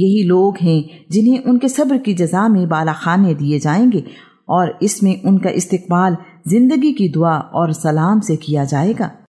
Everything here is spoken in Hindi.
यही लोग हैं जिन्हें उनके सब्र की जजा में बाला खाने दिए जाएँगे और इसमें उनका इस्तकबाल ज़िंदगी की दुआ और सलाम से किया जाएगा।